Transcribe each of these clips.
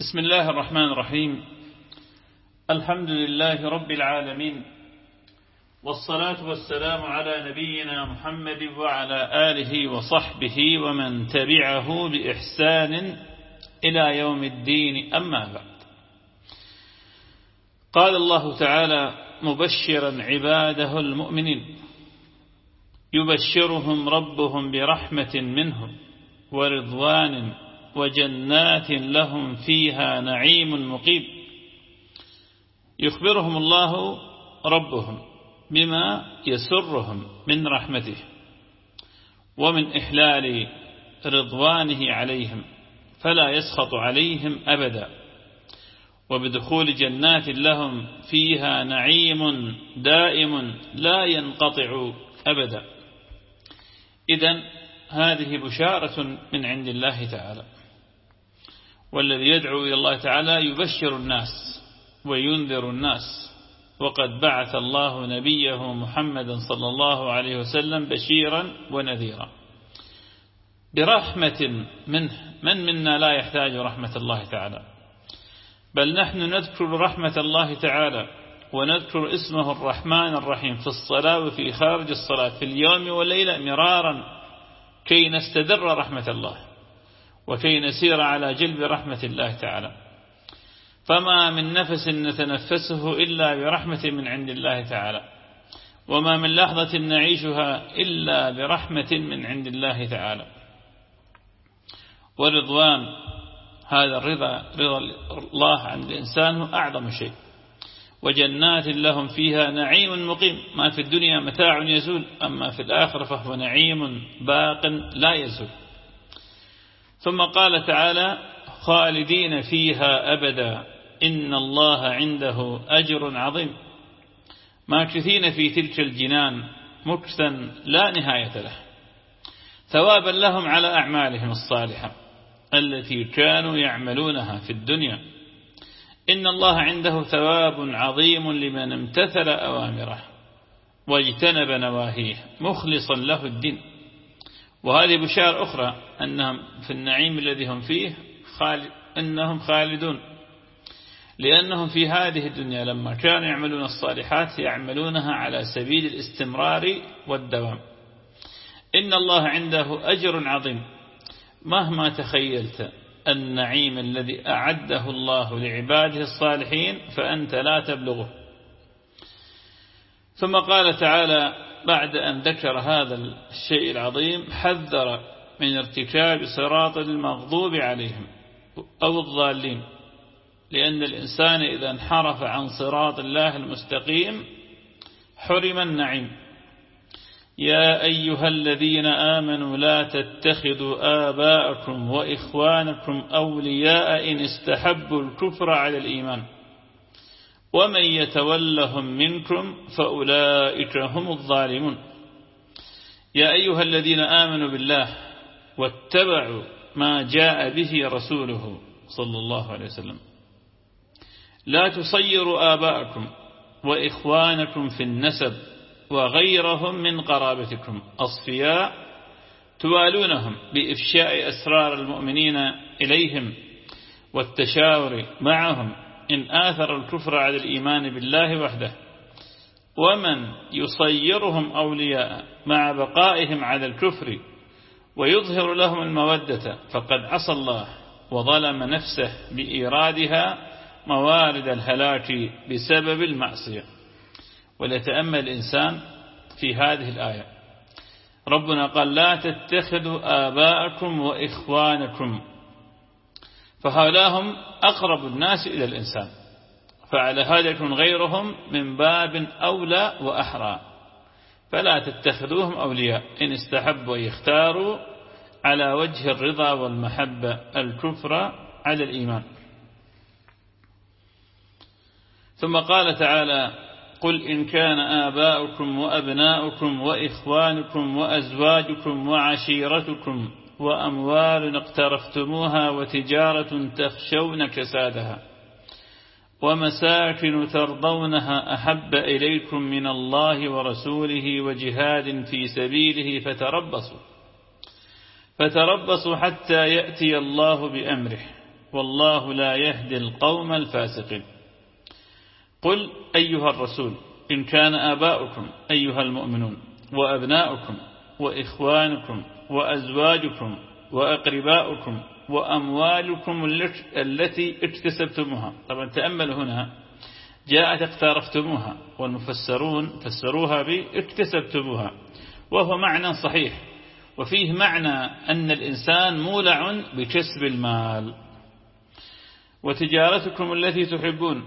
بسم الله الرحمن الرحيم. الحمد لله رب العالمين. والصلاة والسلام على نبينا محمد وعلى آله وصحبه ومن تبعه بإحسان إلى يوم الدين. أما بعد. قال الله تعالى مبشرا عباده المؤمنين. يبشرهم ربهم برحمة منه ورضوان وجنات لهم فيها نعيم مقيم. يخبرهم الله ربهم بما يسرهم من رحمته ومن إحلال رضوانه عليهم فلا يسخط عليهم أبدا. وبدخول جنات لهم فيها نعيم دائم لا ينقطع أبدا. إذا هذه بشارة من عند الله تعالى. والذي يدعو إلى الله تعالى يبشر الناس وينذر الناس. وقد بعث الله نبيه محمدا صلى الله عليه وسلم بشيرا ونذيرا. برحمة منه من منا لا يحتاج رحمة الله تعالى؟ بل نحن نذكر رحمة الله تعالى ونذكر اسمه الرحمن الرحيم في الصلاة وفي خارج الصلاة في اليوم والليلة مرارا كي نستدر رحمة الله. وكي نسير على جلب رحمة الله تعالى. فما من نفس نتنفسه إلا برحمة من عند الله تعالى. وما من لحظة نعيشها إلا برحمة من عند الله تعالى. ورضوان هذا الرضا رضا الله عن الإنسان هو أعظم شيء. وجنات لهم فيها نعيم مقيم. ما في الدنيا متاع يزول أما في الآخرة فهو نعيم باق لا يزول. ثم قال تعالى خالدين فيها أبدا إن الله عنده أجر عظيم. ماكثين في تلك الجنان مكثا لا نهاية له. ثوابا لهم على أعمالهم الصالحة التي كانوا يعملونها في الدنيا. إن الله عنده ثواب عظيم لمن امتثل أوامره واجتنب نواهيه مخلصا له الدين. وهذه بشار أخرى أنهم في النعيم الذي هم فيه خالد أنهم خالدون. لأنهم في هذه الدنيا لما كانوا يعملون الصالحات يعملونها على سبيل الاستمرار والدوام. إن الله عنده أجر عظيم. مهما تخيلت النعيم الذي أعده الله لعباده الصالحين فأنت لا تبلغه. ثم قال تعالى بعد أن ذكر هذا الشيء العظيم حذر من ارتكاب صراط المغضوب عليهم أو الضالين. لأن الإنسان إذا انحرف عن صراط الله المستقيم حرم النعيم. يا أيها الذين آمنوا لا تتخذوا آباءكم وإخوانكم أولياء إن استحبوا الكفر على الإيمان. ومن يتولهم منكم فأولئك هم الظالمون. يا أيها الذين آمنوا بالله واتبعوا ما جاء به رسوله صلى الله عليه وسلم. لا تصيروا آباءكم وإخوانكم في النسب وغيرهم من قرابتكم أصفياء توالونهم بإفشاء أسرار المؤمنين إليهم والتشاور معهم إن آثر الكفر على الإيمان بالله وحده. ومن يصيرهم أولياء مع بقائهم على الكفر ويظهر لهم المودة فقد عصى الله وظلم نفسه بإيرادها موارد الهلاك بسبب المعصية. وليتأمل الإنسان في هذه الآية. ربنا قال لا تتخذوا آباءكم وإخوانكم فهؤلاء هم أقرب الناس إلى الإنسان. فعلى هذا يكون غيرهم من باب أولى وأحرى. فلا تتخذوهم أولياء. إن استحبوا يختاروا على وجه الرضا والمحبة الكفر على الإيمان. ثم قال تعالى قل إن كان آباؤكم وأبناؤكم وإخوانكم وأزواجكم وعشيرتكم وأموال اقترفتموها وتجارة تخشون كسادها ومساكن ترضونها أحب إليكم من الله ورسوله وجهاد في سبيله فتربصوا فتربصوا حتى يأتي الله بأمره والله لا يهدي القوم الفاسقين قل أيها الرسول إن كان آباؤكم أيها المؤمنون وأبناؤكم وإخوانكم وأزواجكم وأقرباؤكم وأموالكم التي اكتسبتموها. طبعا تأملوا هنا جاءت اقترفتموها والمفسرون فسروها باكتسبتموها وهو معنى صحيح. وفيه معنى أن الإنسان مولع بكسب المال. وتجارتكم التي تحبون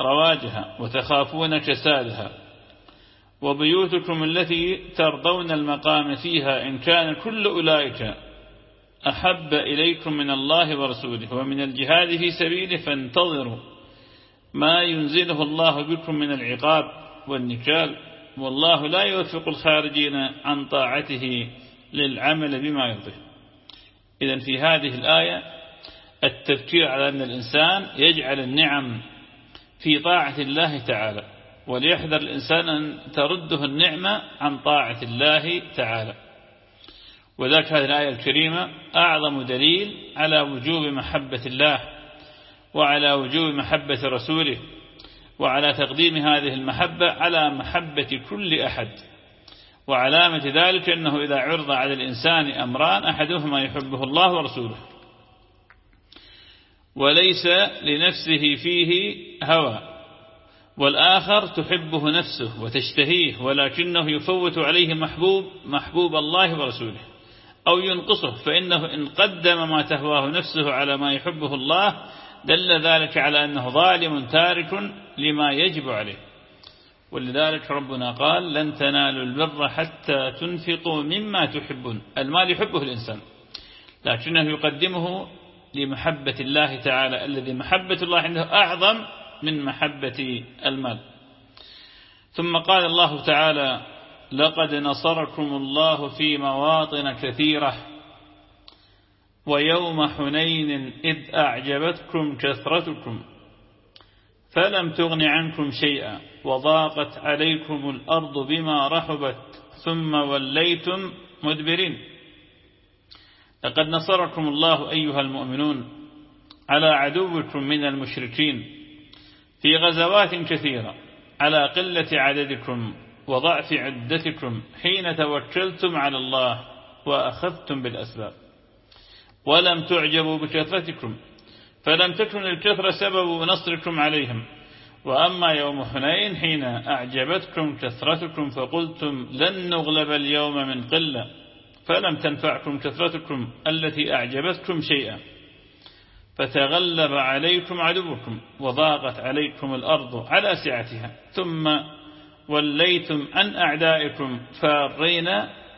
رواجها وتخافون كسادها. وبيوتكم التي ترضون المقام فيها إن كان كل أولئك أحب إليكم من الله ورسوله ومن الجهاد في سبيله فانتظروا ما ينزله الله بكم من العقاب والنكال والله لا يوفق الخارجين عن طاعته للعمل بما يرضيه. إذا في هذه الآية التذكير على أن الإنسان يجعل النعم في طاعة الله تعالى. وليحذر الإنسان أن ترده النعمة عن طاعة الله تعالى. وذلك هذه الآية الكريمة أعظم دليل على وجوب محبة الله وعلى وجوب محبة رسوله وعلى تقديم هذه المحبة على محبة كل أحد. وعلامة ذلك أنه إذا عرض على الإنسان أمران أحدهما يحبه الله ورسوله وليس لنفسه فيه هوى. والآخر تحبه نفسه وتشتهيه ولكنه يفوت عليه محبوب محبوب الله ورسوله أو ينقصه فإنه إن قدم ما تهواه نفسه على ما يحبه الله دل ذلك على أنه ظالم تارك لما يجب عليه. ولذلك ربنا قال لن تنالوا البر حتى تنفقوا مما تحبون المال يحبه الإنسان لكنه يقدمه لمحبة الله تعالى الذي محبة الله عنده أعظم من محبة المال. ثم قال الله تعالى لقد نصركم الله في مواطن كثيرة ويوم حنين إذ أعجبتكم كثرتكم فلم تغن عنكم شيئا وضاقت عليكم الأرض بما رحبت ثم وليتم مدبرين. لقد نصركم الله أيها المؤمنون على عدوكم من المشركين في غزوات كثيرة على قلة عددكم وضعف عدتكم حين توكلتم على الله وأخذتم بالأسباب. ولم تعجبوا بكثرتكم فلم تكن الكثرة سبب نصركم عليهم. وأما يوم حنين حين أعجبتكم كثرتكم فقلتم لن نغلب اليوم من قلة فلم تنفعكم كثرتكم التي أعجبتكم شيئا. فتغلب عليكم عدوكم وضاقت عليكم الأرض على سعتها. ثم وليتم عن أعدائكم فارين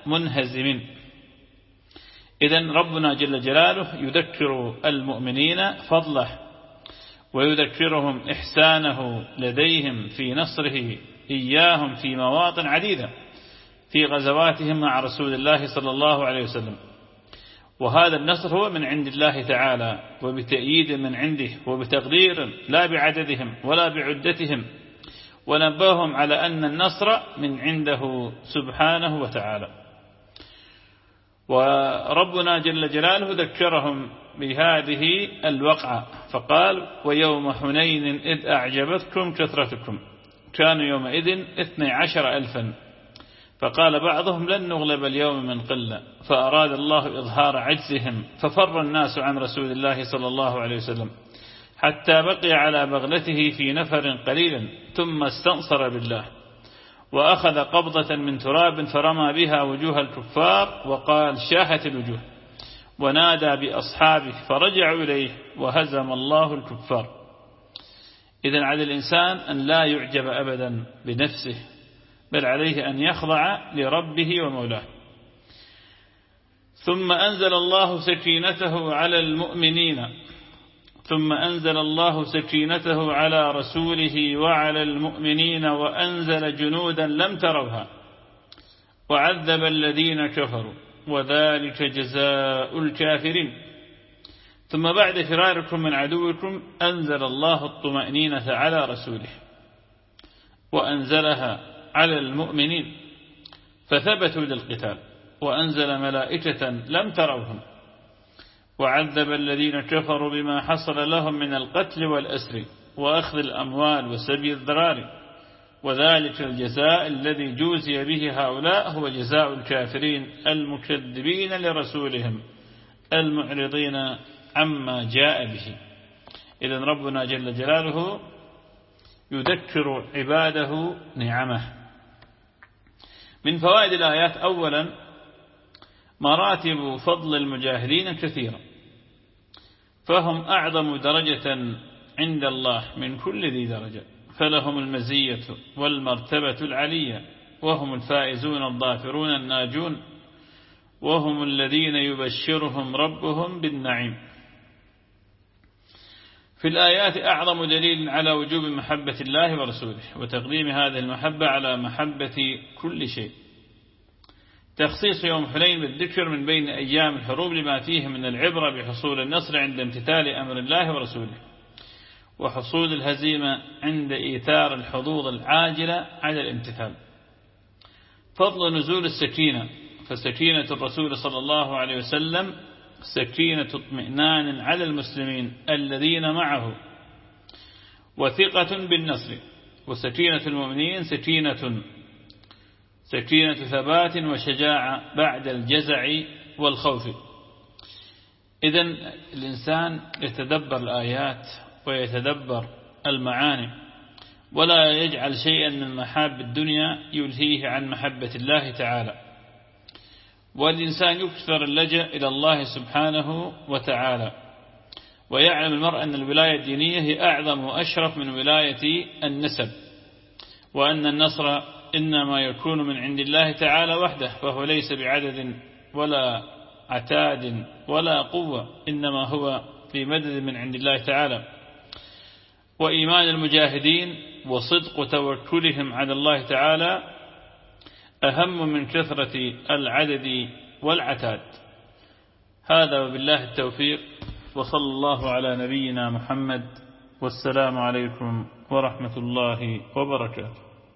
منهزمين. إذا ربنا جل جلاله يذكر المؤمنين فضله ويذكرهم إحسانه لديهم في نصره إياهم في مواطن عديدة في غزواتهم مع رسول الله صلى الله عليه وسلم. وهذا النصر هو من عند الله تعالى وبتأييد من عنده وبتقدير لا بعددهم ولا بعدتهم. ونبههم على أن النصر من عنده سبحانه وتعالى. وربنا جل جلاله ذكرهم بهذه الوقعة فقال ويوم حنين إذ أعجبتكم كثرتكم. كانوا يومئذ اثني عشر ألفا. فقال بعضهم لن نغلب اليوم من قلة فأراد الله إظهار عجزهم ففر الناس عن رسول الله صلى الله عليه وسلم حتى بقي على بغلته في نفر قليلا ثم استنصر بالله وأخذ قبضة من تراب فرمى بها وجوه الكفار وقال شاهت الوجوه ونادى بأصحابه فرجعوا إليه وهزم الله الكفار. إذا على الإنسان أن لا يعجب أبدا بنفسه. بل عليه أن يخضع لربه ومولاه. ثم أنزل الله سكينته على المؤمنين. ثم أنزل الله سكينته على رسوله وعلى المؤمنين وأنزل جنودا لم تروها. وعذب الذين كفروا. وذلك جزاء الكافرين. ثم بعد فراركم من عدوكم أنزل الله الطمأنينة على رسوله. وأنزلها على المؤمنين. فثبتوا للقتال وأنزل ملائكة لم تروهم وعذب الذين كفروا بما حصل لهم من القتل والأسر وأخذ الأموال وسبي الذرار وذلك الجزاء الذي جوزي به هؤلاء هو جزاء الكافرين المكذبين لرسولهم المعرضين عما جاء به. إذا ربنا جل جلاله يذكر عباده نعمه. من فوائد الآيات أولا مراتب فضل المجاهدين كثيرة فهم أعظم درجة عند الله من كل ذي درجة فلهم المزية والمرتبة العلية وهم الفائزون الظافرون الناجون وهم الذين يبشرهم ربهم بالنعيم. في الآيات أعظم دليل على وجوب محبة الله ورسوله وتقديم هذه المحبة على محبة كل شيء. تخصيص يوم حنين بالذكر من بين أيام الحروب لما فيه من العبرة بحصول النصر عند امتثال أمر الله ورسوله وحصول الهزيمة عند إيثار الحظوظ العاجلة على الامتثال. فضل نزول السكينة فسكينة الرسول صلى الله عليه وسلم سكينة اطمئنان على المسلمين الذين معه. وثقة بالنصر. وسكينة المؤمنين سكينة سكينة ثبات وشجاعة بعد الجزع والخوف. إذا الإنسان يتدبر الآيات ويتدبر المعاني ولا يجعل شيئا من محاب الدنيا يلهيه عن محبة الله تعالى. والإنسان يكثر اللجأ إلى الله سبحانه وتعالى. ويعلم المرء أن الولاية الدينية هي أعظم وأشرف من ولاية النسب. وأن النصر إنما يكون من عند الله تعالى وحده فهو ليس بعدد ولا عتاد ولا قوة إنما هو في مدد من عند الله تعالى. وإيمان المجاهدين وصدق توكلهم على الله تعالى أهم من كثرة العدد والعتاد. هذا وبالله التوفيق وصلى الله على نبينا محمد والسلام عليكم ورحمة الله وبركاته.